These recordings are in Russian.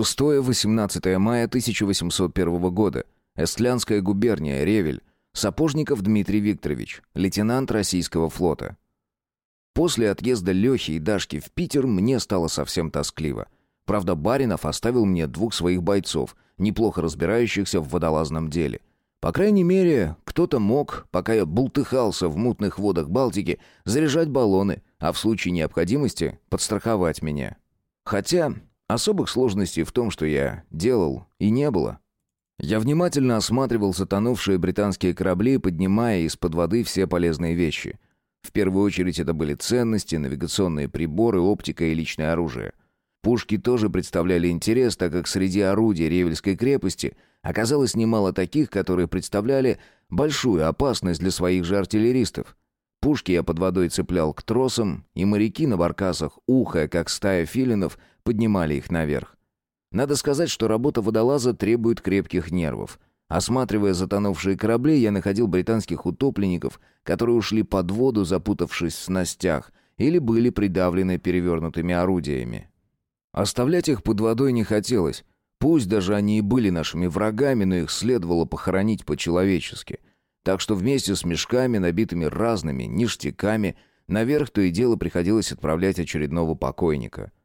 6-18 мая 1801 года. Эстлянская губерния, Ревель. Сапожников Дмитрий Викторович, лейтенант российского флота. После отъезда Лехи и Дашки в Питер мне стало совсем тоскливо. Правда, Баринов оставил мне двух своих бойцов, неплохо разбирающихся в водолазном деле. По крайней мере, кто-то мог, пока я бултыхался в мутных водах Балтики, заряжать баллоны, а в случае необходимости подстраховать меня. Хотя особых сложностей в том, что я делал, и не было. Я внимательно осматривал затонувшие британские корабли, поднимая из-под воды все полезные вещи. В первую очередь это были ценности, навигационные приборы, оптика и личное оружие. Пушки тоже представляли интерес, так как среди орудий Ревельской крепости оказалось немало таких, которые представляли большую опасность для своих же артиллеристов. Пушки я под водой цеплял к тросам, и моряки на баркасах, ухая, как стая филинов, поднимали их наверх. Надо сказать, что работа водолаза требует крепких нервов. Осматривая затонувшие корабли, я находил британских утопленников, которые ушли под воду, запутавшись в снастях, или были придавлены перевернутыми орудиями. Оставлять их под водой не хотелось. Пусть даже они и были нашими врагами, но их следовало похоронить по-человечески. Так что вместе с мешками, набитыми разными ништяками, наверх то и дело приходилось отправлять очередного покойника —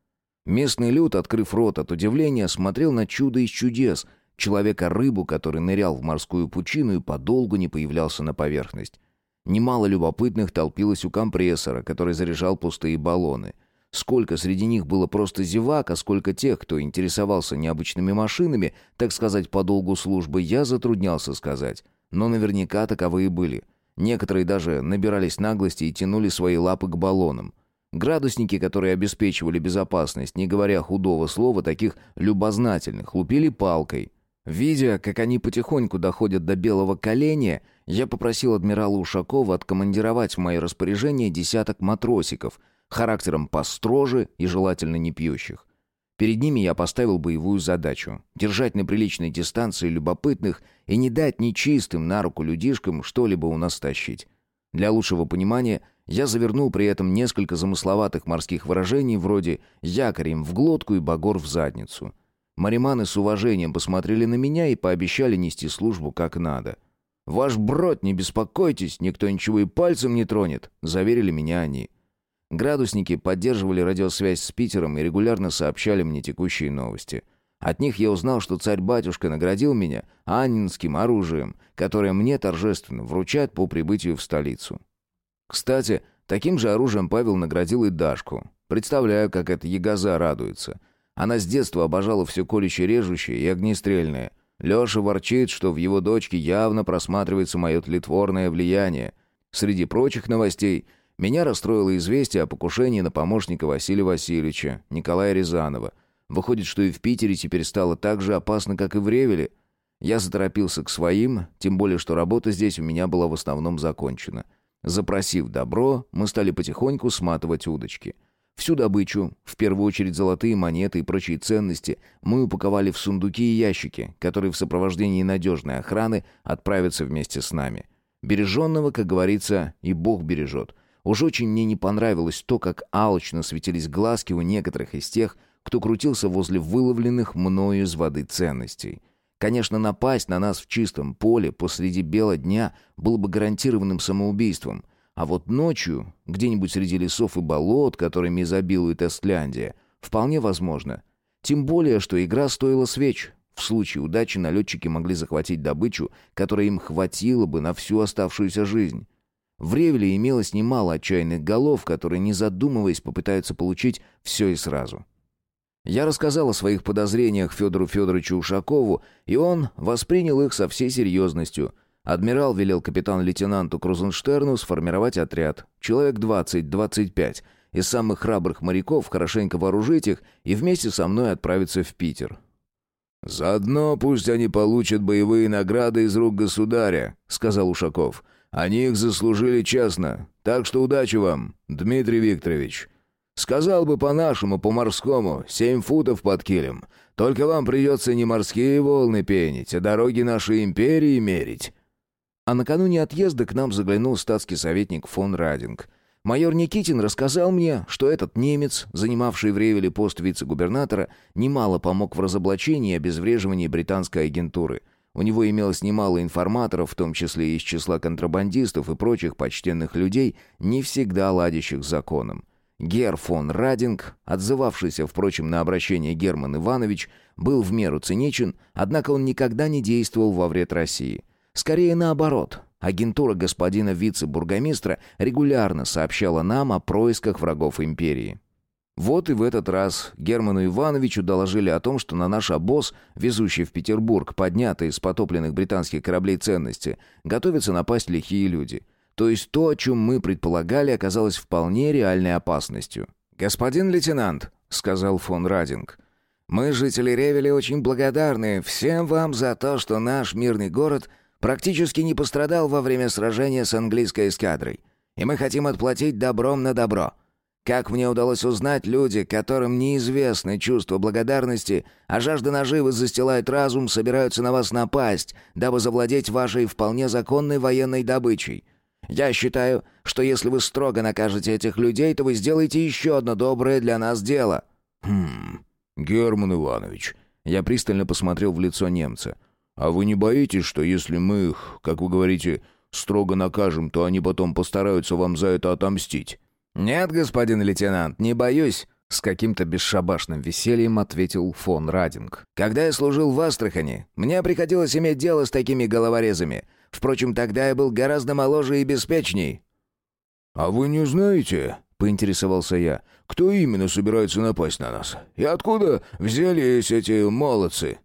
Местный люд, открыв рот от удивления, смотрел на чудо из чудес, человека-рыбу, который нырял в морскую пучину и подолгу не появлялся на поверхность. Немало любопытных толпилось у компрессора, который заряжал пустые баллоны. Сколько среди них было просто зевак, а сколько тех, кто интересовался необычными машинами, так сказать, по долгу службы, я затруднялся сказать. Но наверняка таковые были. Некоторые даже набирались наглости и тянули свои лапы к баллонам. Градусники, которые обеспечивали безопасность, не говоря худого слова, таких любознательных, лупили палкой. Видя, как они потихоньку доходят до белого коленя, я попросил адмирала Ушакова откомандировать в мое распоряжение десяток матросиков, характером построже и желательно не пьющих. Перед ними я поставил боевую задачу — держать на приличной дистанции любопытных и не дать нечистым на руку людишкам что-либо у нас тащить. Для лучшего понимания — я завернул при этом несколько замысловатых морских выражений вроде «якорь в глотку и багор в задницу». Мариманы с уважением посмотрели на меня и пообещали нести службу как надо. «Ваш брод, не беспокойтесь, никто ничего и пальцем не тронет», — заверили меня они. Градусники поддерживали радиосвязь с Питером и регулярно сообщали мне текущие новости. От них я узнал, что царь-батюшка наградил меня анинским оружием, которое мне торжественно вручат по прибытию в столицу. Кстати, таким же оружием Павел наградил и Дашку. Представляю, как эта ягоза радуется. Она с детства обожала все колюще-режущее и огнестрельное. Леша ворчит, что в его дочке явно просматривается мое тлетворное влияние. Среди прочих новостей меня расстроило известие о покушении на помощника Василия Васильевича, Николая Рязанова. Выходит, что и в Питере теперь стало так же опасно, как и в Ревеле. Я заторопился к своим, тем более, что работа здесь у меня была в основном закончена. Запросив добро, мы стали потихоньку сматывать удочки. Всю добычу, в первую очередь золотые монеты и прочие ценности, мы упаковали в сундуки и ящики, которые в сопровождении надежной охраны отправятся вместе с нами. Береженного, как говорится, и Бог бережет. Уж очень мне не понравилось то, как алчно светились глазки у некоторых из тех, кто крутился возле выловленных мною из воды ценностей. Конечно, напасть на нас в чистом поле посреди бела дня было бы гарантированным самоубийством. А вот ночью, где-нибудь среди лесов и болот, которыми изобилует Эстляндия, вполне возможно. Тем более, что игра стоила свеч. В случае удачи налетчики могли захватить добычу, которая им хватило бы на всю оставшуюся жизнь. В Ревеле имелось немало отчаянных голов, которые, не задумываясь, попытаются получить все и сразу. Я рассказал о своих подозрениях Федору Федоровичу Ушакову, и он воспринял их со всей серьезностью. Адмирал велел капитан-лейтенанту Крузенштерну сформировать отряд, человек 20-25, из самых храбрых моряков, хорошенько вооружить их и вместе со мной отправиться в Питер. «Заодно пусть они получат боевые награды из рук государя», — сказал Ушаков. «Они их заслужили честно. Так что удачи вам, Дмитрий Викторович. Сказал бы по-нашему, по-морскому, семь футов под килем. Только вам придется не морские волны пенить, а дороги нашей империи мерить». А накануне отъезда к нам заглянул статский советник фон Радинг. Майор Никитин рассказал мне, что этот немец, занимавший в Ревеле пост вице-губернатора, немало помог в разоблачении и обезвреживании британской агентуры. У него имелось немало информаторов, в том числе и из числа контрабандистов и прочих почтенных людей, не всегда ладящих с законом. Гер фон Радинг, отзывавшийся, впрочем, на обращение Герман Иванович, был в меру циничен, однако он никогда не действовал во вред России. Скорее наоборот. Агентура господина вице-бургомистра регулярно сообщала нам о происках врагов империи. Вот и в этот раз Герману Ивановичу доложили о том, что на наш обоз, везущий в Петербург поднятые с потопленных британских кораблей ценности, готовятся напасть лихие люди. То есть то, о чем мы предполагали, оказалось вполне реальной опасностью. «Господин лейтенант», — сказал фон Радинг, — «мы, жители Ревеля, очень благодарны всем вам за то, что наш мирный город практически не пострадал во время сражения с английской эскадрой. И мы хотим отплатить добром на добро. Как мне удалось узнать, люди, которым неизвестны чувство благодарности, а жажда наживы застилает разум, собираются на вас напасть, дабы завладеть вашей вполне законной военной добычей. Я считаю, что если вы строго накажете этих людей, то вы сделаете еще одно доброе для нас дело». «Хм, Герман Иванович». Я пристально посмотрел в лицо немца – а вы не боитесь, что если мы их, как вы говорите, строго накажем, то они потом постараются вам за это отомстить?» «Нет, господин лейтенант, не боюсь», — с каким-то бесшабашным весельем ответил фон Радинг. «Когда я служил в Астрахани, мне приходилось иметь дело с такими головорезами. Впрочем, тогда я был гораздо моложе и беспечней». «А вы не знаете?» — поинтересовался я. «Кто именно собирается напасть на нас? И откуда взялись эти молодцы?»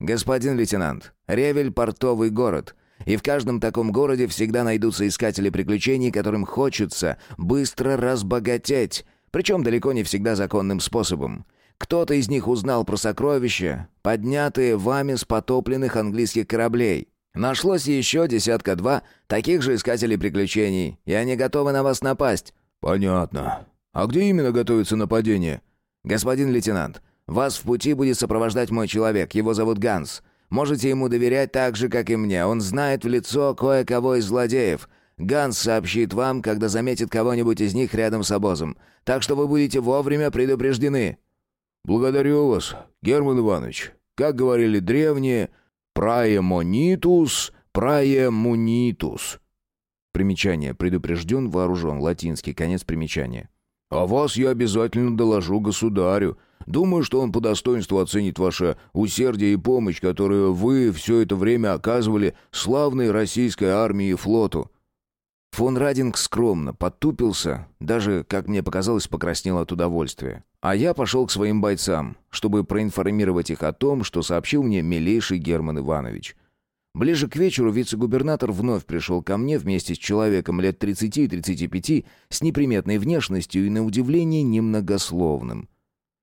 «Господин лейтенант, Ревель — портовый город, и в каждом таком городе всегда найдутся искатели приключений, которым хочется быстро разбогатеть, причем далеко не всегда законным способом. Кто-то из них узнал про сокровища, поднятые вами с потопленных английских кораблей. Нашлось еще десятка-два таких же искателей приключений, и они готовы на вас напасть». «Понятно. А где именно готовится нападение?» «Господин лейтенант, вас в пути будет сопровождать мой человек, его зовут Ганс. Можете ему доверять так же, как и мне. Он знает в лицо кое-кого из злодеев. Ганс сообщит вам, когда заметит кого-нибудь из них рядом с обозом. Так что вы будете вовремя предупреждены». «Благодарю вас, Герман Иванович. Как говорили древние, «праемонитус, праемунитус». Примечание. Предупрежден, вооружен. Латинский. Конец примечания. «О вас я обязательно доложу государю. Думаю, что он по достоинству оценит ваше усердие и помощь, которую вы все это время оказывали славной российской армии и флоту». Фон Радинг скромно подтупился, даже, как мне показалось, покраснел от удовольствия. А я пошел к своим бойцам, чтобы проинформировать их о том, что сообщил мне милейший Герман Иванович. Ближе к вечеру вице-губернатор вновь пришел ко мне вместе с человеком лет 30-35 с неприметной внешностью и, на удивление, немногословным.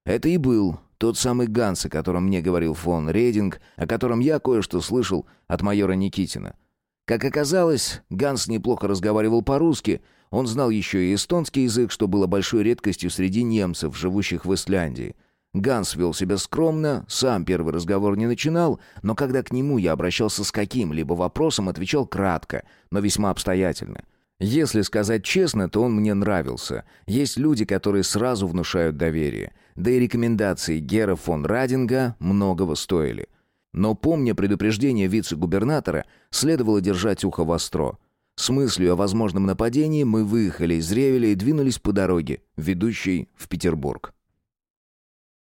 Это и был тот самый Ганс, о котором мне говорил фон Рейдинг, о котором я кое-что слышал от майора Никитина. Как оказалось, Ганс неплохо разговаривал по-русски, он знал еще и эстонский язык, что было большой редкостью среди немцев, живущих в Исляндии. Ганс вел себя скромно, сам первый разговор не начинал, но когда к нему я обращался с каким-либо вопросом, отвечал кратко, но весьма обстоятельно — если сказать честно, то он мне нравился. Есть люди, которые сразу внушают доверие. Да и рекомендации Гера фон Радинга многого стоили. Но помня предупреждение вице-губернатора, следовало держать ухо востро. С мыслью о возможном нападении мы выехали из Ревеля и двинулись по дороге, ведущей в Петербург.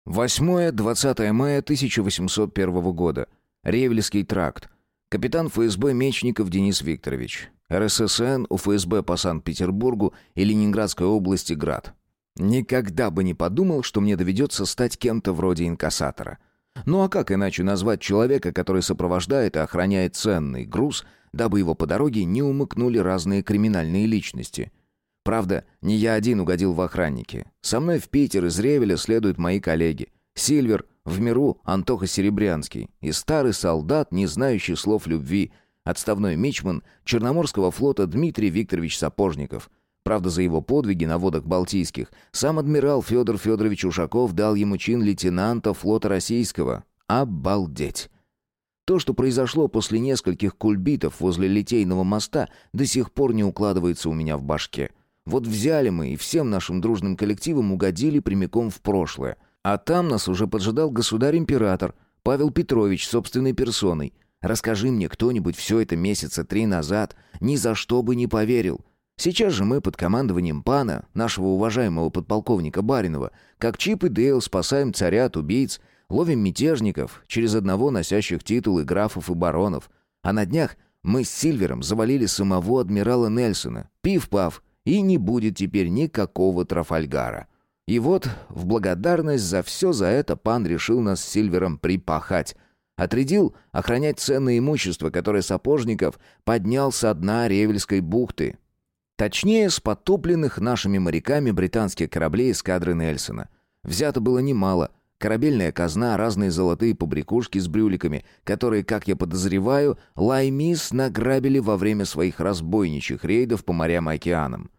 8-20 мая 1801 года. Ревельский тракт. Капитан ФСБ Мечников Денис Викторович. РССН, УФСБ по Санкт-Петербургу и Ленинградской области Град. Никогда бы не подумал, что мне доведется стать кем-то вроде инкассатора. Ну а как иначе назвать человека, который сопровождает и охраняет ценный груз, дабы его по дороге не умыкнули разные криминальные личности? Правда, не я один угодил в охранники. Со мной в Питер из Ревеля следуют мои коллеги. Сильвер, в миру Антоха Серебрянский и старый солдат, не знающий слов любви – Отставной мичман Черноморского флота Дмитрий Викторович Сапожников. Правда, за его подвиги на водах Балтийских сам адмирал Федор Федорович Ушаков дал ему чин лейтенанта флота российского. Обалдеть! То, что произошло после нескольких кульбитов возле Литейного моста, до сих пор не укладывается у меня в башке. Вот взяли мы и всем нашим дружным коллективом угодили прямиком в прошлое. А там нас уже поджидал государь-император Павел Петрович собственной персоной. Расскажи мне кто-нибудь все это месяца три назад, ни за что бы не поверил. Сейчас же мы под командованием пана, нашего уважаемого подполковника Баринова, как Чип и Дейл спасаем царя от убийц, ловим мятежников, через одного носящих титулы графов и баронов. А на днях мы с Сильвером завалили самого адмирала Нельсона. Пив-пав, и не будет теперь никакого Трафальгара. И вот, в благодарность за все за это пан решил нас с Сильвером припахать. Отрядил охранять ценное имущество, которое Сапожников поднял со дна Ревельской бухты. Точнее, с потопленных нашими моряками британских кораблей эскадры Нельсона. Взято было немало. Корабельная казна, разные золотые побрякушки с брюликами, которые, как я подозреваю, Лаймис награбили во время своих разбойничьих рейдов по морям и океанам.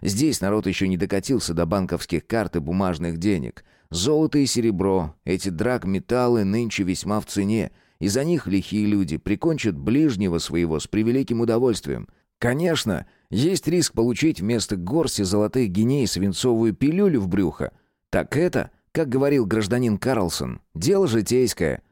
Здесь народ еще не докатился до банковских карт и бумажных денег. Золото и серебро, эти драгметаллы нынче весьма в цене, и за них лихие люди прикончат ближнего своего с превеликим удовольствием. Конечно, есть риск получить вместо горсти золотых геней свинцовую пилюлю в брюхо. Так это, как говорил гражданин Карлсон, дело житейское.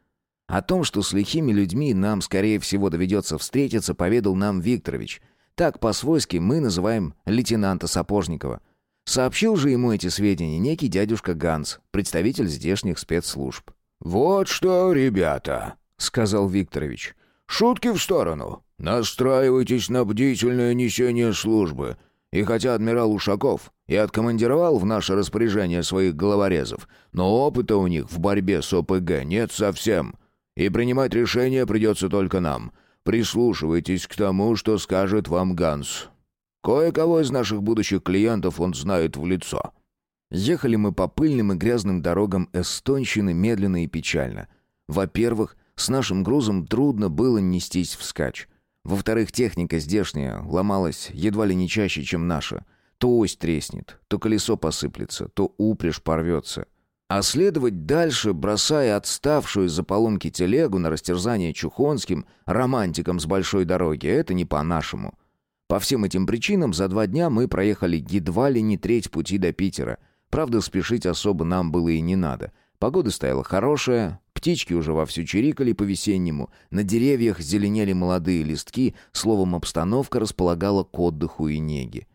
О том, что с лихими людьми нам, скорее всего, доведется встретиться, поведал нам Викторович. Так по-свойски мы называем лейтенанта Сапожникова. Сообщил же ему эти сведения некий дядюшка Ганс, представитель здешних спецслужб. «Вот что, ребята», — сказал Викторович, — «шутки в сторону. Настраивайтесь на бдительное несение службы. И хотя адмирал Ушаков и откомандировал в наше распоряжение своих головорезов, но опыта у них в борьбе с ОПГ нет совсем. И принимать решение придется только нам. Прислушивайтесь к тому, что скажет вам Ганс. Кое-кого из наших будущих клиентов он знает в лицо». Ехали мы по пыльным и грязным дорогам Эстонщины медленно и печально. Во-первых, с нашим грузом трудно было нестись вскачь. Во-вторых, техника здешняя ломалась едва ли не чаще, чем наша. То ось треснет, то колесо посыплется, то упряжь порвется. А следовать дальше, бросая отставшую из-за поломки телегу на растерзание чухонским, романтикам с большой дороги, это не по-нашему. По всем этим причинам за два дня мы проехали едва ли не треть пути до Питера. Правда, спешить особо нам было и не надо. Погода стояла хорошая, Птички уже вовсю чирикали по-весеннему, на деревьях зеленели молодые листки, словом, обстановка располагала к отдыху и неге.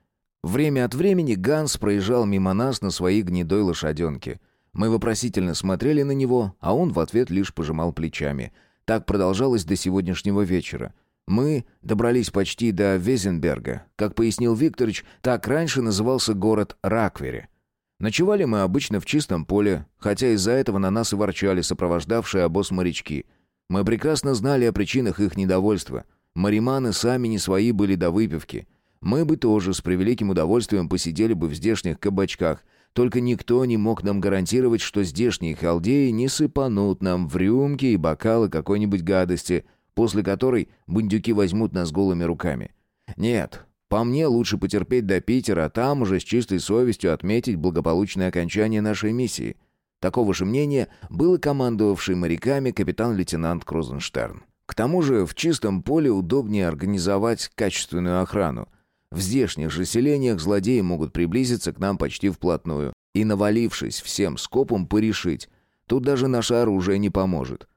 Время от времени Ганс проезжал мимо нас на своей гнедой лошаденке. Мы вопросительно смотрели на него, а он в ответ лишь пожимал плечами. Так продолжалось до сегодняшнего вечера. Мы добрались почти до Везенберга. Как пояснил Викторович, так раньше назывался город Раквере. Ночевали мы обычно в чистом поле, хотя из-за этого на нас и ворчали сопровождавшие обоз морячки. Мы прекрасно знали о причинах их недовольства. Мариманы сами не свои были до выпивки. Мы бы тоже с превеликим удовольствием посидели бы в здешних кабачках, только никто не мог нам гарантировать, что здешние халдеи не сыпанут нам в рюмки и бокалы какой-нибудь гадости, после которой бундюки возьмут нас голыми руками. Нет, по мне, лучше потерпеть до Питера, а там уже с чистой совестью отметить благополучное окончание нашей миссии. Такого же мнения был и командовавший моряками капитан-лейтенант Крузенштерн. К тому же в чистом поле удобнее организовать качественную охрану. В здешних же селениях злодеи могут приблизиться к нам почти вплотную и, навалившись всем скопом, порешить. Тут даже наше оружие не поможет.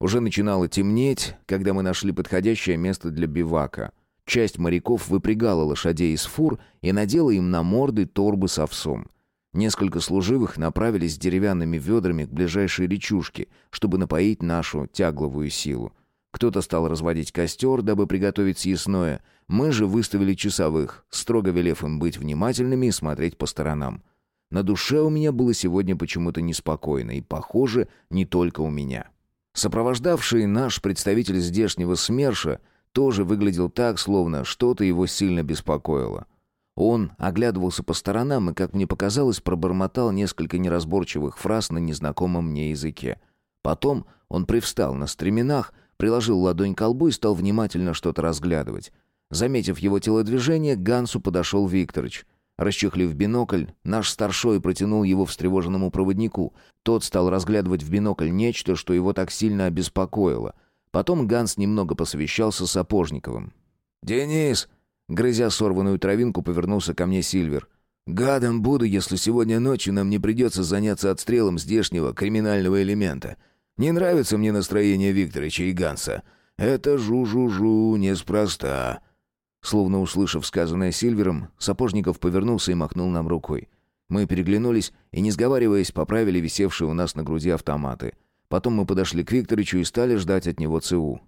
Уже начинало темнеть, когда мы нашли подходящее место для бивака — Часть моряков выпрягала лошадей из фур и надела им на морды торбы с овсом. Несколько служивых направились с деревянными ведрами к ближайшей речушке, чтобы напоить нашу тягловую силу. Кто-то стал разводить костер, дабы приготовить съестное. Мы же выставили часовых, строго велев им быть внимательными и смотреть по сторонам. На душе у меня было сегодня почему-то неспокойно, и, похоже, не только у меня. Сопровождавший наш представитель здешнего СМЕРШа тоже выглядел так, словно что-то его сильно беспокоило. Он оглядывался по сторонам и, как мне показалось, пробормотал несколько неразборчивых фраз на незнакомом мне языке. Потом он привстал на стременах, приложил ладонь к колбу и стал внимательно что-то разглядывать. Заметив его телодвижение, к Гансу подошел Викторович. Расчехлив бинокль, наш старшой протянул его встревоженному проводнику. Тот стал разглядывать в бинокль нечто, что его так сильно обеспокоило — Потом Ганс немного посовещался с Сапожниковым. «Денис, Грызя сорванную травинку, повернулся ко мне Сильвер. «Гадом буду, если сегодня ночью нам не придется заняться отстрелом здешнего криминального элемента. Не нравится мне настроение Викторовича и Ганса. Это жу-жу-жу неспроста». Словно услышав сказанное Сильвером, Сапожников повернулся и махнул нам рукой. Мы переглянулись и, не сговариваясь, поправили висевшие у нас на груди автоматы. Потом мы подошли к Викторовичу и стали ждать от него ЦУ.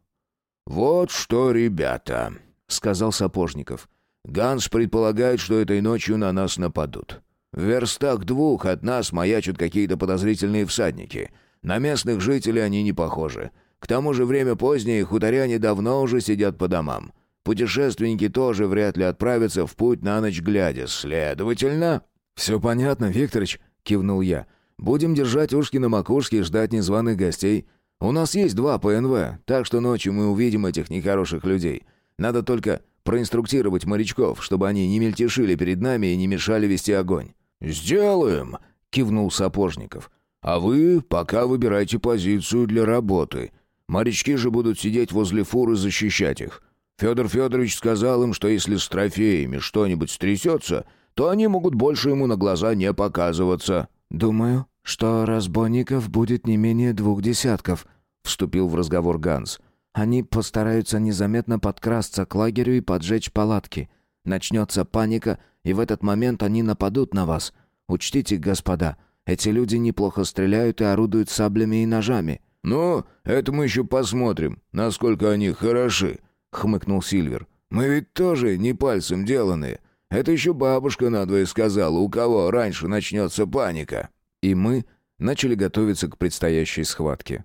«Вот что, ребята», — сказал Сапожников. «Ганс предполагает, что этой ночью на нас нападут. В верстах двух от нас маячат какие-то подозрительные всадники. На местных жителей они не похожи. К тому же время позднее, хуторяне давно уже сидят по домам. Путешественники тоже вряд ли отправятся в путь на ночь глядя. Следовательно...» «Все понятно, Викторович», — кивнул я. «Будем держать ушки на макушке и ждать незваных гостей. У нас есть два ПНВ, так что ночью мы увидим этих нехороших людей. Надо только проинструктировать морячков, чтобы они не мельтешили перед нами и не мешали вести огонь». «Сделаем», — кивнул Сапожников. «А вы пока выбирайте позицию для работы. Морячки же будут сидеть возле фуры защищать их. Федор Федорович сказал им, что если с трофеями что-нибудь стрясется, то они могут больше ему на глаза не показываться». «Думаю, что разбойников будет не менее двух десятков», — вступил в разговор Ганс. «Они постараются незаметно подкрасться к лагерю и поджечь палатки. Начнется паника, и в этот момент они нападут на вас. Учтите, господа, эти люди неплохо стреляют и орудуют саблями и ножами». «Ну, это мы еще посмотрим, насколько они хороши», — хмыкнул Сильвер. «Мы ведь тоже не пальцем деланные. Это еще бабушка надвое сказала, у кого раньше начнется паника». И мы начали готовиться к предстоящей схватке.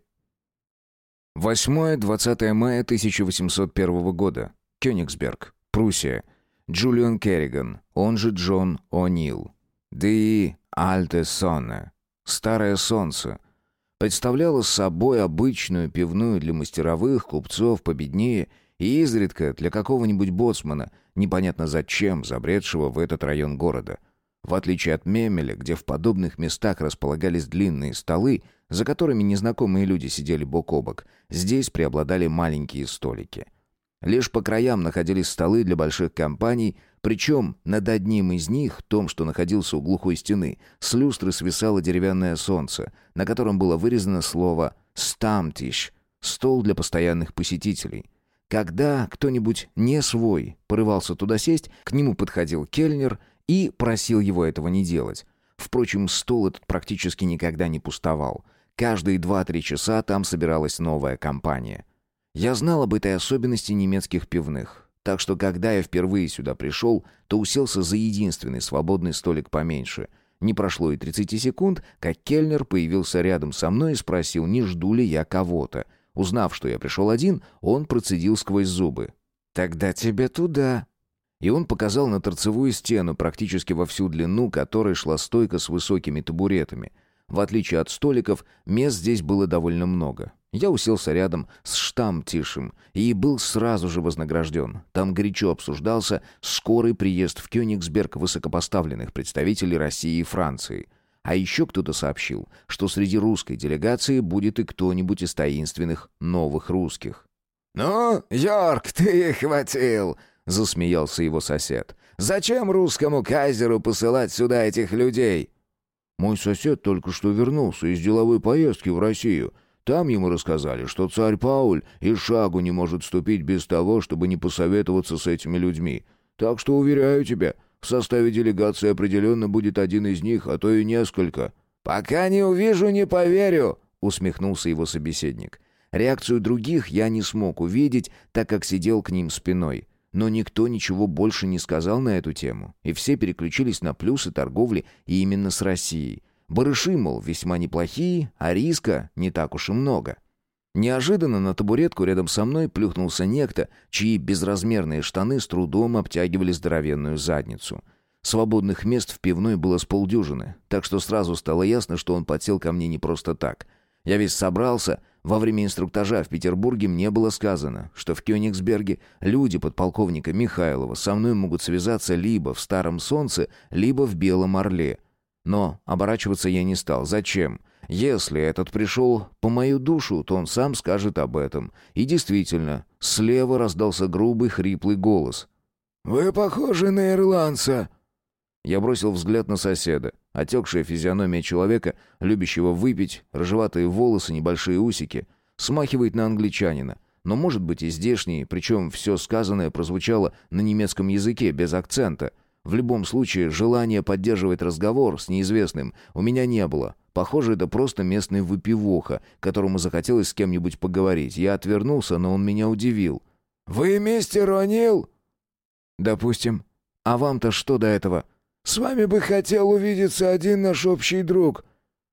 8-20 мая 1801 года. Кёнигсберг, Пруссия. Джулиан Керриган, он же Джон О'Нил. «Die alte Sonne» — «Старое солнце» представляла собой обычную пивную для мастеровых, купцов, победнее и изредка для какого-нибудь боцмана, непонятно зачем, забредшего в этот район города — в отличие от Мемеля, где в подобных местах располагались длинные столы, за которыми незнакомые люди сидели бок о бок, здесь преобладали маленькие столики. Лишь по краям находились столы для больших компаний, причем над одним из них, том, что находился у глухой стены, с люстры свисало деревянное солнце, на котором было вырезано слово «стамтиш» — стол для постоянных посетителей. Когда кто-нибудь не свой порывался туда сесть, к нему подходил кельнер — и просил его этого не делать. Впрочем, стол этот практически никогда не пустовал. Каждые два-три часа там собиралась новая компания. Я знал об этой особенности немецких пивных, так что когда я впервые сюда пришел, то уселся за единственный свободный столик поменьше. Не прошло и 30 секунд, как кельнер появился рядом со мной и спросил, не жду ли я кого-то. Узнав, что я пришел один, он процедил сквозь зубы. «Тогда тебе туда», и он показал на торцевую стену, практически во всю длину которой шла стойка с высокими табуретами. В отличие от столиков, мест здесь было довольно много. Я уселся рядом с штамтишем и был сразу же вознагражден. Там горячо обсуждался скорый приезд в Кёнигсберг высокопоставленных представителей России и Франции. А еще кто-то сообщил, что среди русской делегации будет и кто-нибудь из таинственных новых русских. «Ну, Йорк, ты хватил!» — засмеялся его сосед. «Зачем русскому кайзеру посылать сюда этих людей?» «Мой сосед только что вернулся из деловой поездки в Россию. Там ему рассказали, что царь Пауль и шагу не может ступить без того, чтобы не посоветоваться с этими людьми. Так что, уверяю тебя, в составе делегации определенно будет один из них, а то и несколько». «Пока не увижу, не поверю», — усмехнулся его собеседник. Реакцию других я не смог увидеть, так как сидел к ним спиной. Но никто ничего больше не сказал на эту тему, и все переключились на плюсы торговли и именно с Россией. Барыши, мол, весьма неплохие, а риска не так уж и много. Неожиданно на табуретку рядом со мной плюхнулся некто, чьи безразмерные штаны с трудом обтягивали здоровенную задницу. Свободных мест в пивной было с полдюжины, так что сразу стало ясно, что он подсел ко мне не просто так. Я весь собрался — во время инструктажа в Петербурге мне было сказано, что в Кёнигсберге люди подполковника Михайлова со мной могут связаться либо в Старом Солнце, либо в Белом Орле. Но оборачиваться я не стал. Зачем? Если этот пришел по мою душу, то он сам скажет об этом. И действительно, слева раздался грубый хриплый голос. «Вы похожи на ирландца». Я бросил взгляд на соседа. Отекшая физиономия человека, любящего выпить, рыжеватые волосы, небольшие усики, смахивает на англичанина. Но может быть и здешний, причем все сказанное прозвучало на немецком языке, без акцента. В любом случае, желания поддерживать разговор с неизвестным у меня не было. Похоже, это просто местный выпивоха, которому захотелось с кем-нибудь поговорить. Я отвернулся, но он меня удивил. «Вы мистер О'Нил?» «Допустим. А вам-то что до этого?» «С вами бы хотел увидеться один наш общий друг».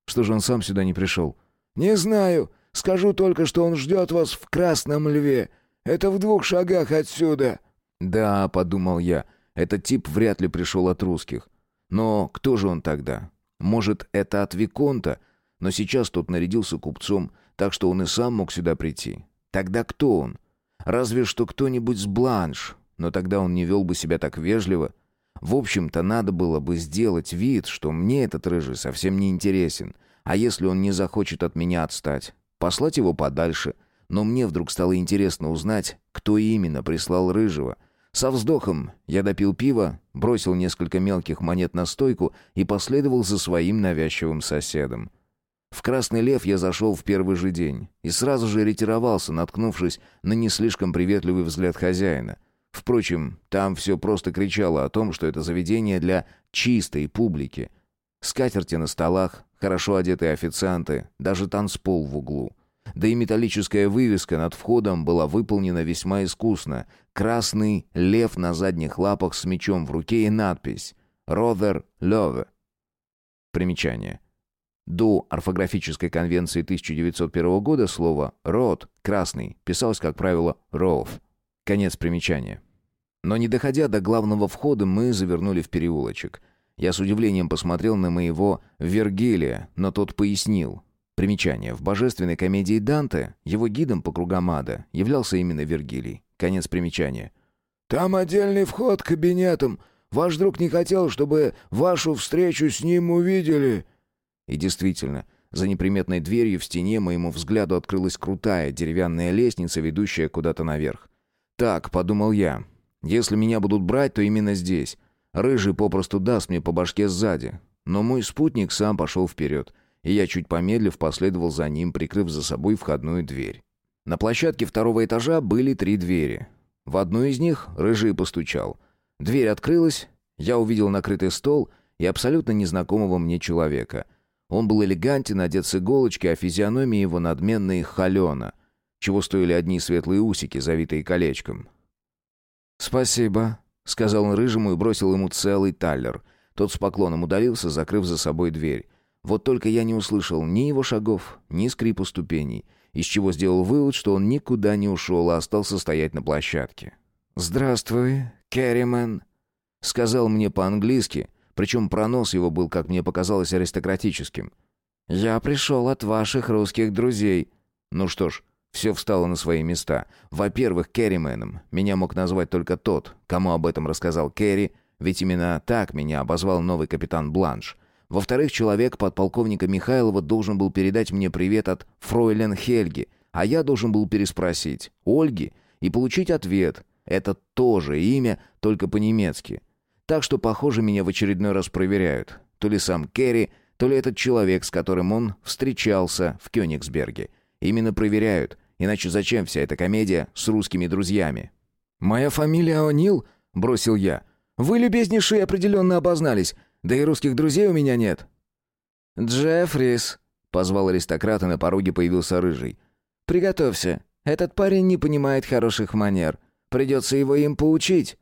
«Что же он сам сюда не пришел?» «Не знаю. Скажу только, что он ждет вас в Красном Льве. Это в двух шагах отсюда». «Да», — подумал я, — «этот тип вряд ли пришел от русских. Но кто же он тогда? Может, это от Виконта? Но сейчас тот нарядился купцом, так что он и сам мог сюда прийти. Тогда кто он? Разве что кто-нибудь с Бланш, но тогда он не вел бы себя так вежливо. В общем-то, надо было бы сделать вид, что мне этот рыжий совсем не интересен. А если он не захочет от меня отстать? Послать его подальше. Но мне вдруг стало интересно узнать, кто именно прислал рыжего. Со вздохом я допил пива, бросил несколько мелких монет на стойку и последовал за своим навязчивым соседом. В «Красный лев» я зашел в первый же день и сразу же ретировался, наткнувшись на не слишком приветливый взгляд хозяина — Впрочем, там все просто кричало о том, что это заведение для чистой публики. Скатерти на столах, хорошо одетые официанты, даже танцпол в углу. Да и металлическая вывеска над входом была выполнена весьма искусно. Красный лев на задних лапах с мечом в руке и надпись «Ротher Love». Примечание. До орфографической конвенции 1901 года слово «рот» — «красный» писалось, как правило, «ров». Конец примечания. Но не доходя до главного входа, мы завернули в переулочек. Я с удивлением посмотрел на моего Вергилия, но тот пояснил. Примечание. В божественной комедии Данте его гидом по кругам ада являлся именно Вергилий. Конец примечания. «Там отдельный вход к кабинетам. Ваш друг не хотел, чтобы вашу встречу с ним увидели». И действительно, за неприметной дверью в стене моему взгляду открылась крутая деревянная лестница, ведущая куда-то наверх. «Так», — подумал я, — «если меня будут брать, то именно здесь. Рыжий попросту даст мне по башке сзади». Но мой спутник сам пошел вперед, и я, чуть помедлив, последовал за ним, прикрыв за собой входную дверь. На площадке второго этажа были три двери. В одну из них Рыжий постучал. Дверь открылась, я увидел накрытый стол и абсолютно незнакомого мне человека. Он был элегантен, одет с иголочки, а физиономия его надменная и холена чего стоили одни светлые усики, завитые колечком. «Спасибо», — сказал он рыжему и бросил ему целый таллер. Тот с поклоном удалился, закрыв за собой дверь. Вот только я не услышал ни его шагов, ни скрипа ступеней, из чего сделал вывод, что он никуда не ушел, а остался стоять на площадке. «Здравствуй, Керримен», — сказал мне по-английски, причем пронос его был, как мне показалось, аристократическим. «Я пришел от ваших русских друзей». Ну что ж, все встало на свои места. Во-первых, Керрименом меня мог назвать только тот, кому об этом рассказал Керри, ведь именно так меня обозвал новый капитан Бланш. Во-вторых, человек подполковника Михайлова должен был передать мне привет от фройлен Хельги, а я должен был переспросить Ольги и получить ответ. Это тоже имя, только по-немецки. Так что, похоже, меня в очередной раз проверяют. То ли сам Керри, то ли этот человек, с которым он встречался в Кёнигсберге. Именно проверяют, иначе зачем вся эта комедия с русскими друзьями? «Моя фамилия О'Нил?» — бросил я. «Вы, любезнейшие, определенно обознались. Да и русских друзей у меня нет». «Джеффрис», — позвал аристократ, и на пороге появился рыжий. «Приготовься. Этот парень не понимает хороших манер. Придется его им поучить».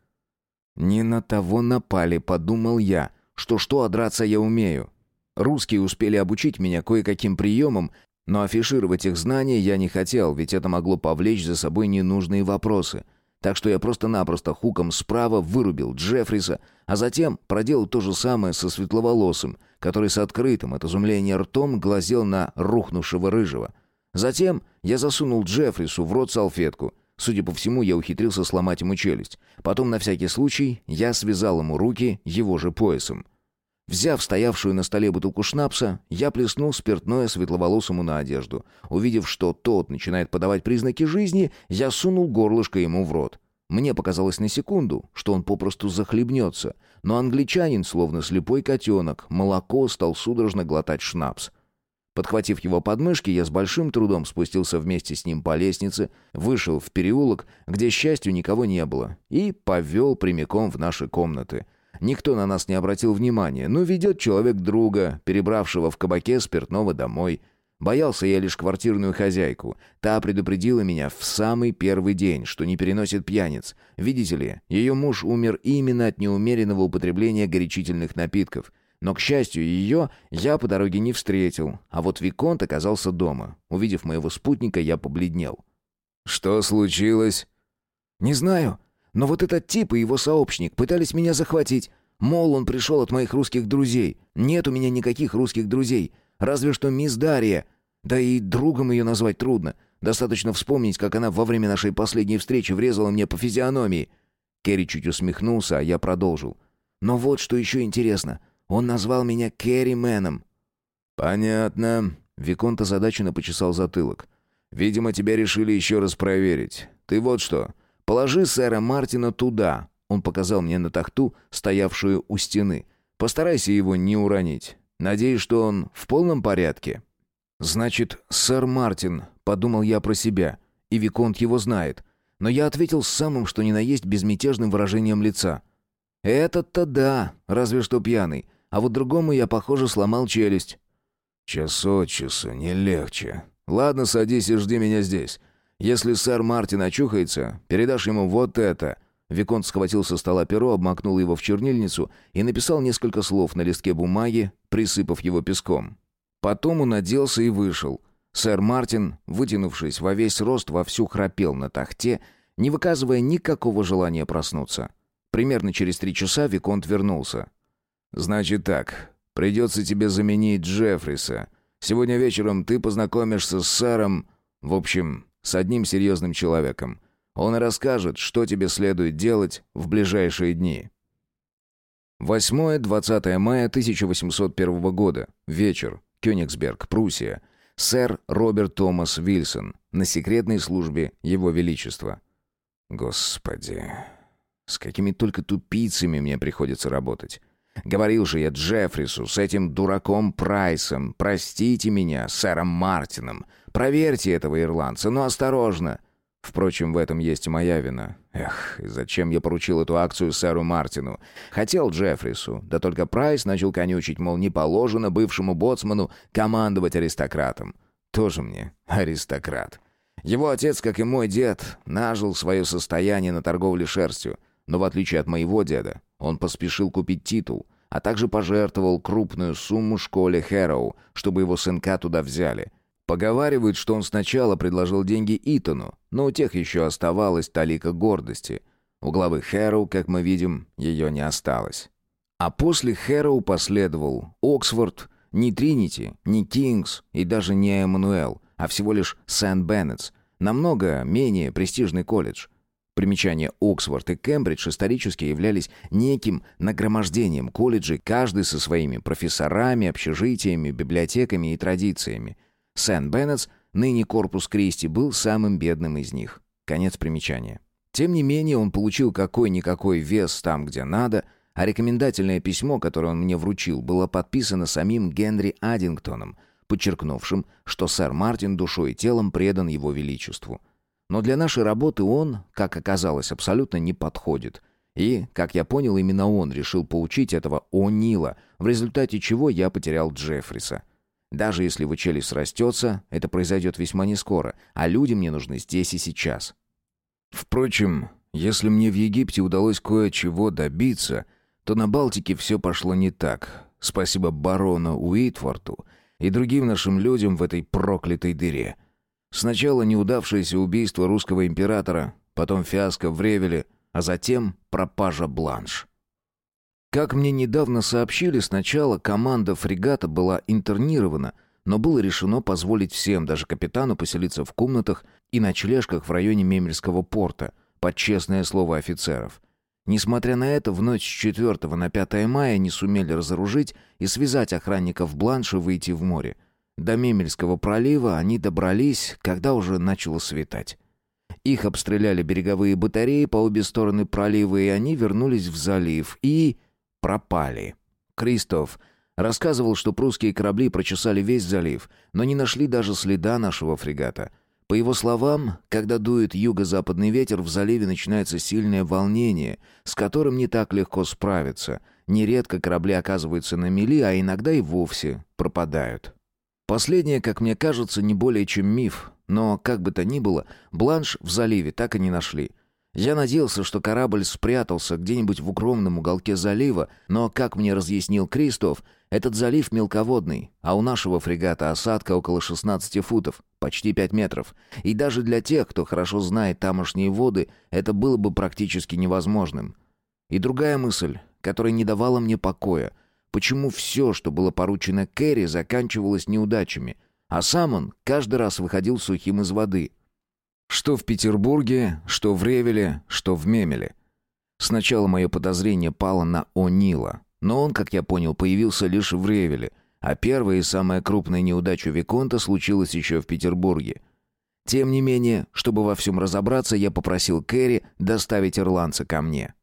«Не на того напали», — подумал я. «Что-что, а драться я умею». Русские успели обучить меня кое-каким приемам, но афишировать их знания я не хотел, ведь это могло повлечь за собой ненужные вопросы. Так что я просто-напросто хуком справа вырубил Джеффриса, а затем проделал то же самое со светловолосым, который с открытым от изумления ртом глазел на рухнувшего рыжего. Затем я засунул Джеффрису в рот салфетку. Судя по всему, я ухитрился сломать ему челюсть. Потом, на всякий случай, я связал ему руки его же поясом. Взяв стоявшую на столе бутылку шнапса, я плеснул спиртное светловолосому на одежду. Увидев, что тот начинает подавать признаки жизни, я сунул горлышко ему в рот. Мне показалось на секунду, что он попросту захлебнется, но англичанин, словно слепой котенок, молоко стал судорожно глотать шнапс. Подхватив его подмышки, я с большим трудом спустился вместе с ним по лестнице, вышел в переулок, где, счастью, никого не было, и повел прямиком в наши комнаты. Никто на нас не обратил внимания, но ведет человек друга, перебравшего в кабаке спиртного домой – Боялся я лишь квартирную хозяйку. Та предупредила меня в самый первый день, что не переносит пьяниц. Видите ли, ее муж умер именно от неумеренного употребления горячительных напитков. Но, к счастью, ее я по дороге не встретил, а вот Виконт оказался дома. Увидев моего спутника, я побледнел. «Что случилось?» «Не знаю, но вот этот тип и его сообщник пытались меня захватить. Мол, он пришел от моих русских друзей. Нет у меня никаких русских друзей. Разве что мисс Дарья. Да и другом ее назвать трудно. Достаточно вспомнить, как она во время нашей последней встречи врезала мне по физиономии. Керри чуть усмехнулся, а я продолжил. Но вот что еще интересно. Он назвал меня Керри Мэном. «Понятно». Виконт озадаченно почесал затылок. «Видимо, тебя решили еще раз проверить. Ты вот что, положи сэра Мартина туда». Он показал мне на тахту, стоявшую у стены. «Постарайся его не уронить. Надеюсь, что он в полном порядке». «Значит, сэр Мартин», — подумал я про себя, и Виконт его знает. Но я ответил самым что ни на есть безмятежным выражением лица. «Этот-то да, разве что пьяный, а вот другому я, похоже, сломал челюсть». «Час от часу, не легче. Ладно, садись и жди меня здесь. Если сэр Мартин очухается, передашь ему вот это». Виконт схватил со стола перо, обмакнул его в чернильницу и написал несколько слов на листке бумаги, присыпав его песком. Потом он оделся и вышел. Сэр Мартин, вытянувшись во весь рост, вовсю храпел на тахте, не выказывая никакого желания проснуться. Примерно через три часа Виконт вернулся. «Значит так, придется тебе заменить Джеффриса. Сегодня вечером ты познакомишься с сэром... В общем, с одним серьезным человеком. Он и расскажет, что тебе следует делать в ближайшие дни». 8-20 мая 1801 года. Вечер. Кёнигсберг, Пруссия. Сэр Роберт Томас Вильсон. На секретной службе Его Величества. Господи, с какими только тупицами мне приходится работать. Говорил же я Джеффрису с этим дураком Прайсом. Простите меня, сэром Мартином. Проверьте этого ирландца, но осторожно. Впрочем, в этом есть и моя вина. Эх, зачем я поручил эту акцию сэру Мартину? Хотел Джеффрису, да только Прайс начал конючить, мол, не положено бывшему боцману командовать аристократом. Тоже мне аристократ. Его отец, как и мой дед, нажил свое состояние на торговле шерстью, но в отличие от моего деда, он поспешил купить титул, а также пожертвовал крупную сумму школе Хэроу, чтобы его сынка туда взяли — Поговаривают, что он сначала предложил деньги Итану, но у тех еще оставалась талика гордости. У главы Хэроу, как мы видим, ее не осталось. А после Хэроу последовал Оксфорд, не Тринити, не Кингс и даже не Эммануэл, а всего лишь Сент-Беннетс, намного менее престижный колледж. Примечание Оксфорд и Кембридж исторически являлись неким нагромождением колледжей, каждый со своими профессорами, общежитиями, библиотеками и традициями – Сент-Беннетс, ныне корпус Кристи, был самым бедным из них. Конец примечания. Тем не менее, он получил какой-никакой вес там, где надо, а рекомендательное письмо, которое он мне вручил, было подписано самим Генри Аддингтоном, подчеркнувшим, что сэр Мартин душой и телом предан его величеству. Но для нашей работы он, как оказалось, абсолютно не подходит. И, как я понял, именно он решил поучить этого О'Нила, в результате чего я потерял Джеффриса. Даже если его челюсть растется, это произойдет весьма нескоро, а люди мне нужны здесь и сейчас. Впрочем, если мне в Египте удалось кое-чего добиться, то на Балтике все пошло не так. Спасибо барону Уитфорту и другим нашим людям в этой проклятой дыре. Сначала неудавшееся убийство русского императора, потом фиаско в Ревеле, а затем пропажа Бланш. Как мне недавно сообщили, сначала команда фрегата была интернирована, но было решено позволить всем, даже капитану, поселиться в комнатах и ночлежках в районе Мемельского порта, под честное слово офицеров. Несмотря на это, в ночь с 4 на 5 мая не сумели разоружить и связать охранников Бланша выйти в море. До Мемельского пролива они добрались, когда уже начало светать. Их обстреляли береговые батареи по обе стороны пролива, и они вернулись в залив и пропали. Кристоф рассказывал, что прусские корабли прочесали весь залив, но не нашли даже следа нашего фрегата. По его словам, когда дует юго-западный ветер, в заливе начинается сильное волнение, с которым не так легко справиться. Нередко корабли оказываются на мели, а иногда и вовсе пропадают. Последнее, как мне кажется, не более чем миф, но, как бы то ни было, бланш в заливе так и не нашли. Я надеялся, что корабль спрятался где-нибудь в укромном уголке залива, но, как мне разъяснил Кристоф, этот залив мелководный, а у нашего фрегата осадка около 16 футов, почти 5 метров. И даже для тех, кто хорошо знает тамошние воды, это было бы практически невозможным. И другая мысль, которая не давала мне покоя. Почему все, что было поручено Кэрри, заканчивалось неудачами, а сам он каждый раз выходил сухим из воды – что в Петербурге, что в Ревеле, что в Мемеле. Сначала мое подозрение пало на О'Нила, но он, как я понял, появился лишь в Ревеле, а первая и самая крупная неудача Виконта случилась еще в Петербурге. Тем не менее, чтобы во всем разобраться, я попросил Кэрри доставить ирландца ко мне.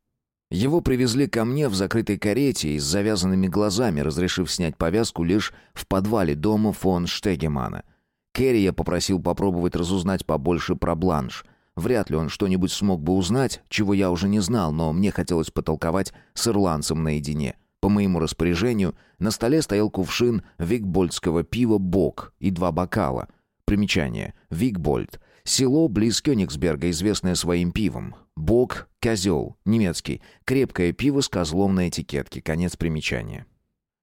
Его привезли ко мне в закрытой карете и с завязанными глазами, разрешив снять повязку лишь в подвале дома фон Штегемана — Керри я попросил попробовать разузнать побольше про Бланш. Вряд ли он что-нибудь смог бы узнать, чего я уже не знал, но мне хотелось потолковать с ирландцем наедине. По моему распоряжению на столе стоял кувшин викбольдского пива «Бок» и два бокала. Примечание. Викбольд. Село близ Кёнигсберга, известное своим пивом. Бок – козел, немецкий. Крепкое пиво с козлом на этикетке. Конец примечания.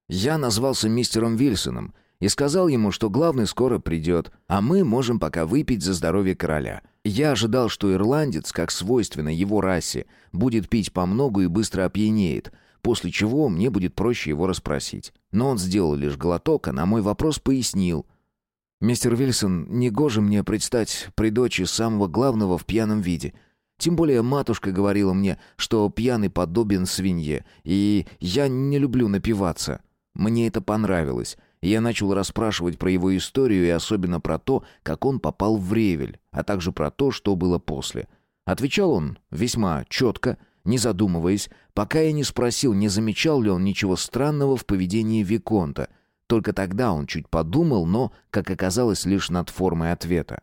Я назвался мистером Вильсоном и сказал ему, что главный скоро придет, а мы можем пока выпить за здоровье короля. Я ожидал, что ирландец, как свойственно его расе, будет пить помногу и быстро опьянеет, после чего мне будет проще его расспросить. Но он сделал лишь глоток, а на мой вопрос пояснил. «Мистер Вильсон, негоже мне предстать при дочи самого главного в пьяном виде». Тем более матушка говорила мне, что пьяный подобен свинье, и я не люблю напиваться. Мне это понравилось, я начал расспрашивать про его историю и особенно про то, как он попал в Ревель, а также про то, что было после. Отвечал он весьма четко, не задумываясь, пока я не спросил, не замечал ли он ничего странного в поведении Виконта. Только тогда он чуть подумал, но, как оказалось, лишь над формой ответа.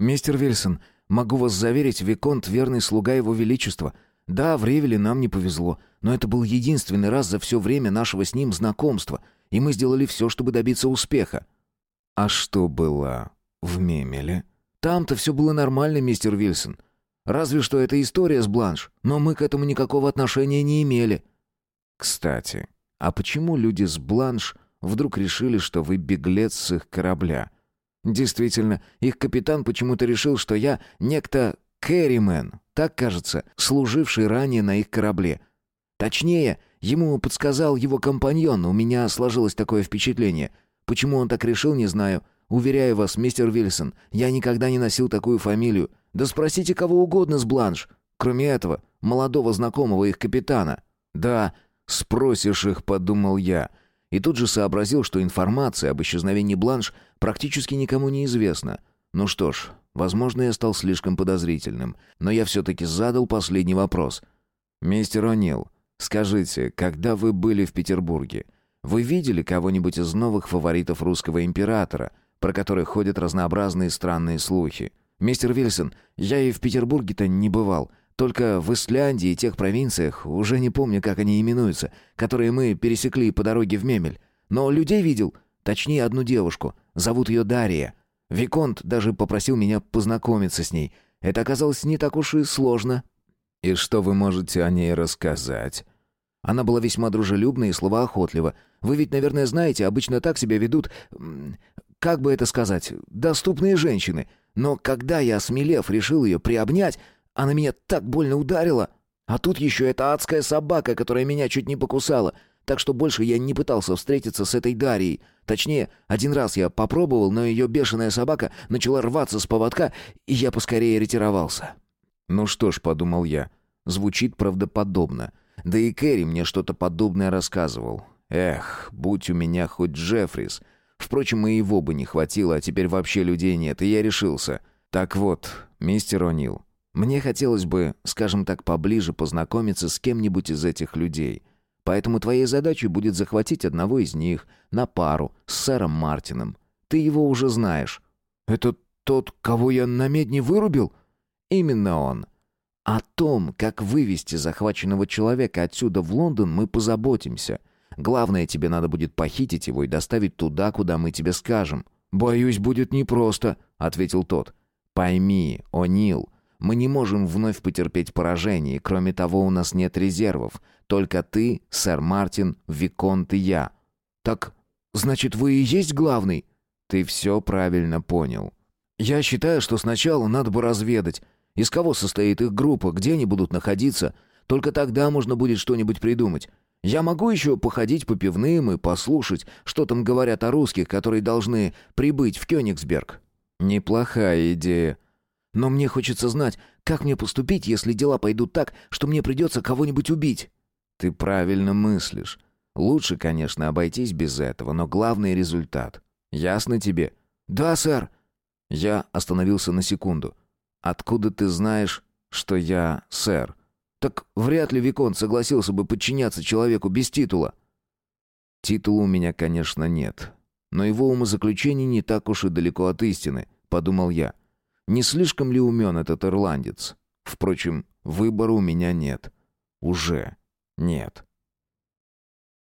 «Мистер Вильсон, могу вас заверить, Виконт — верный слуга его величества. Да, в Ревеле нам не повезло, но это был единственный раз за все время нашего с ним знакомства — и мы сделали все, чтобы добиться успеха». «А что было в Мемеле?» «Там-то все было нормально, мистер Вильсон. Разве что эта история с Бланш, но мы к этому никакого отношения не имели». «Кстати, а почему люди с Бланш вдруг решили, что вы беглец с их корабля?» «Действительно, их капитан почему-то решил, что я некто Кэрримен, так кажется, служивший ранее на их корабле. Точнее, Ему подсказал его компаньон, у меня сложилось такое впечатление. Почему он так решил, не знаю. Уверяю вас, мистер Вильсон, я никогда не носил такую фамилию. Да спросите кого угодно с Бланш. Кроме этого, молодого знакомого их капитана. Да, спросишь их, подумал я. И тут же сообразил, что информация об исчезновении Бланш практически никому не известна. Ну что ж, возможно, я стал слишком подозрительным, но я все-таки задал последний вопрос. «Мистер О'Нил, Скажите, когда вы были в Петербурге, вы видели кого-нибудь из новых фаворитов русского императора, про которых ходят разнообразные странные слухи? Мистер Вильсон, я и в Петербурге-то не бывал, только в Исляндии и тех провинциях, уже не помню, как они именуются, которые мы пересекли по дороге в Мемель. Но людей видел, точнее одну девушку, зовут ее Дарья. Виконт даже попросил меня познакомиться с ней. Это оказалось не так уж и сложно. «И что вы можете о ней рассказать?» Она была весьма дружелюбна и словоохотлива. Вы ведь, наверное, знаете, обычно так себя ведут... Как бы это сказать? Доступные женщины. Но когда я, осмелев, решил ее приобнять, она меня так больно ударила. А тут еще эта адская собака, которая меня чуть не покусала. Так что больше я не пытался встретиться с этой Дарьей. Точнее, один раз я попробовал, но ее бешеная собака начала рваться с поводка, и я поскорее ретировался. «Ну что ж», — подумал я, — звучит правдоподобно. Да и Кэрри мне что-то подобное рассказывал. Эх, будь у меня хоть Джеффрис. Впрочем, и его бы не хватило, а теперь вообще людей нет, и я решился. Так вот, Мистер О'Нил, мне хотелось бы, скажем так, поближе познакомиться с кем-нибудь из этих людей. Поэтому твоей задачей будет захватить одного из них на пару с сэром Мартином. Ты его уже знаешь». «Это тот, кого я на медне вырубил?» «Именно он. О том, как вывести захваченного человека отсюда в Лондон, мы позаботимся. Главное, тебе надо будет похитить его и доставить туда, куда мы тебе скажем». «Боюсь, будет непросто», — ответил тот. «Пойми, О'Нил, мы не можем вновь потерпеть поражение, кроме того, у нас нет резервов. Только ты, сэр Мартин, Виконт и я. Так, значит, вы и есть главный? Ты все правильно понял. Я считаю, что сначала надо бы разведать, из кого состоит их группа, где они будут находиться. Только тогда можно будет что-нибудь придумать. Я могу еще походить по пивным и послушать, что там говорят о русских, которые должны прибыть в Кёнигсберг. Неплохая идея. Но мне хочется знать, как мне поступить, если дела пойдут так, что мне придется кого-нибудь убить». «Ты правильно мыслишь. Лучше, конечно, обойтись без этого, но главный результат. Ясно тебе?» «Да, сэр». Я остановился на секунду. «Откуда ты знаешь, что я сэр?» «Так вряд ли Викон согласился бы подчиняться человеку без титула». «Титула у меня, конечно, нет. Но его умозаключение не так уж и далеко от истины», — подумал я. Не слишком ли умен этот ирландец? Впрочем, выбора у меня нет. Уже нет.